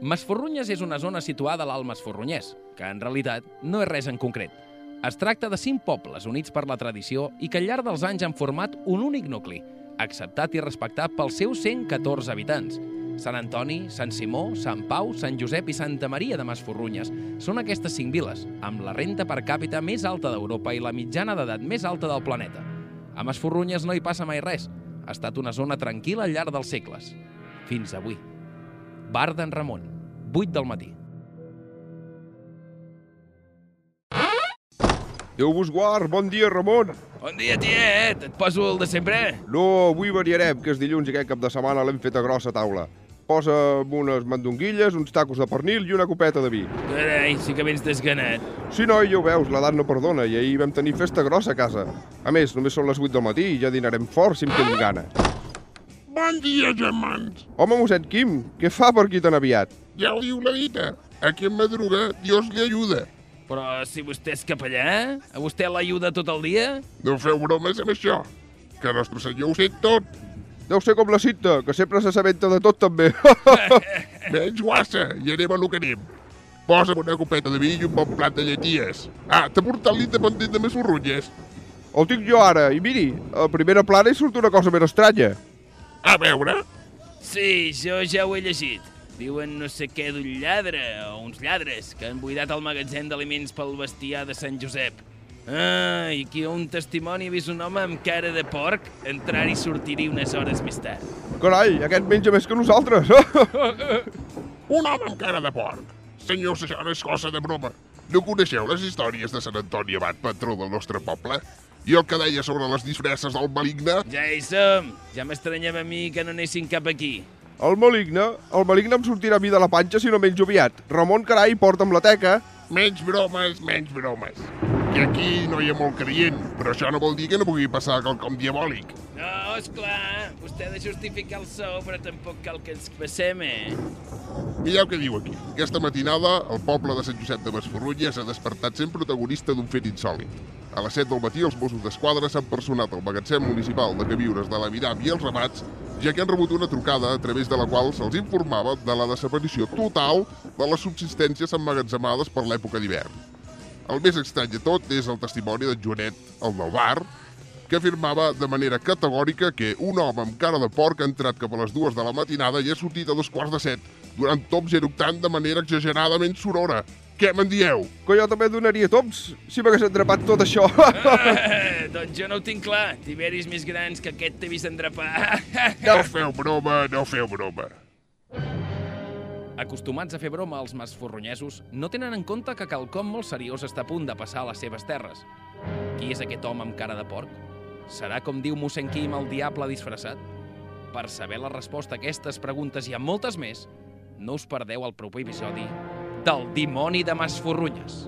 Masforrunyes és una zona situada a l'Alt Masforrunyès, que en realitat no és res en concret. Es tracta de cinc pobles units per la tradició i que al llarg dels anys han format un únic nucli, acceptat i respectat pels seus 114 habitants. Sant Antoni, Sant Simó, Sant Pau, Sant Josep i Santa Maria de Masforrunyes són aquestes cinc viles, amb la renta per càpita més alta d'Europa i la mitjana d'edat més alta del planeta. A Masforrunyes no hi passa mai res. Ha estat una zona tranquil·la al llarg dels segles. Fins avui. Bar d'en Ramon, 8 del matí. Déu vos guard, bon dia, Ramon. Bon dia, tiet! Et poso el de sempre? No, avui variarem, que és dilluns i aquest cap de setmana l'hem feta grossa taula. Posa'm unes mandonguilles, uns tacos de pernil i una copeta de vi. Carai, sí que vens desganat. Sí, noi, ja ho veus, l'edat no perdona i ahir vam tenir festa grossa a casa. A més, només són les 8 del matí i ja dinarem fort si em quedi gana. Bon dia, germans. Home, mossèn Quim, què fa per aquí tan aviat? Ja ho diu la dita. A qui en madruga, Dios li ajuda. Però si vostè és capellà, a vostè l'ajuda tot el dia? No feu bromes amb això, que nostre senyor ho sé tot. Deu ser com la cita, que sempre s'assabenta de tot també. Menys guassa, i anem a lo que anem. Posa'm una copeta de vi i un bon plat de lleties. Ah, t'ha portat l'independent de més forrunyes. El tinc jo ara, i miri, a primera plana hi surt una cosa més estranya. A veure, Sí, jo ja ho he llegit. Diuen no sé què d'un lladre o uns lladres que han buidat el magatzem d'aliments pel bestiar de Sant Josep. Ah, i aquí un testimoni ha vist un home amb cara de porc entrar i sortir-hi unes hores més tard. Carai, aquest menja més que nosaltres. un home amb cara de porc. Senyors, això no és cosa de broma. No coneixeu les històries de Sant Antoni Abat, patró del nostre poble? I el que deia sobre les disfresses del maligne? Ja hi som. Ja m'estranyava a mi que no anessin cap aquí. El maligne, el maligne em sortirà a mi de la panxa si no menjo aviat. Ramon, carai, porta'm la teca. Menys bromes, menys bromes. Que aquí no hi ha molt creient, però això no vol dir que no pugui passar quelcom diabòlic. No, és clar. Vostè ha de justificar el sou, però tampoc cal que ens passem, eh? Mireu què diu aquí. Aquesta matinada, el poble de Sant Josep de Masforrunya s'ha despertat sent protagonista d'un fet insòlid. A les 7 del matí, els Mossos d'Esquadra s'han personat al magatzem municipal de Queviures de la Miram i els Ramats, ja que han rebut una trucada a través de la qual se'ls informava de la desaparició total de les subsistències emmagatzemades per l'època d'hivern. El més estrany de tot és el testimoni d'en Joanet, el del bar, que afirmava de manera categòrica que un home amb cara de porc ha entrat cap a les dues de la matinada i ha sortit a dos quarts de set, durant tops eructant de manera exageradament sorora. Què me'n dieu? Que jo també donaria tops, si m'hagués endrapat tot això. Ah, doncs jo no ho tinc clar. Tiberis més grans que aquest t'he vist endrapar. No feu broma, no feu broma. Acostumats a fer broma als masforronyesos, no tenen en compte que quelcom molt seriós està a punt de passar a les seves terres. Qui és aquest home amb cara de porc? Serà, com diu mossèn Quim, el diable disfressat? Per saber la resposta a aquestes preguntes i a moltes més, no us perdeu el proper episodi del Dimoni de Masforrunyes.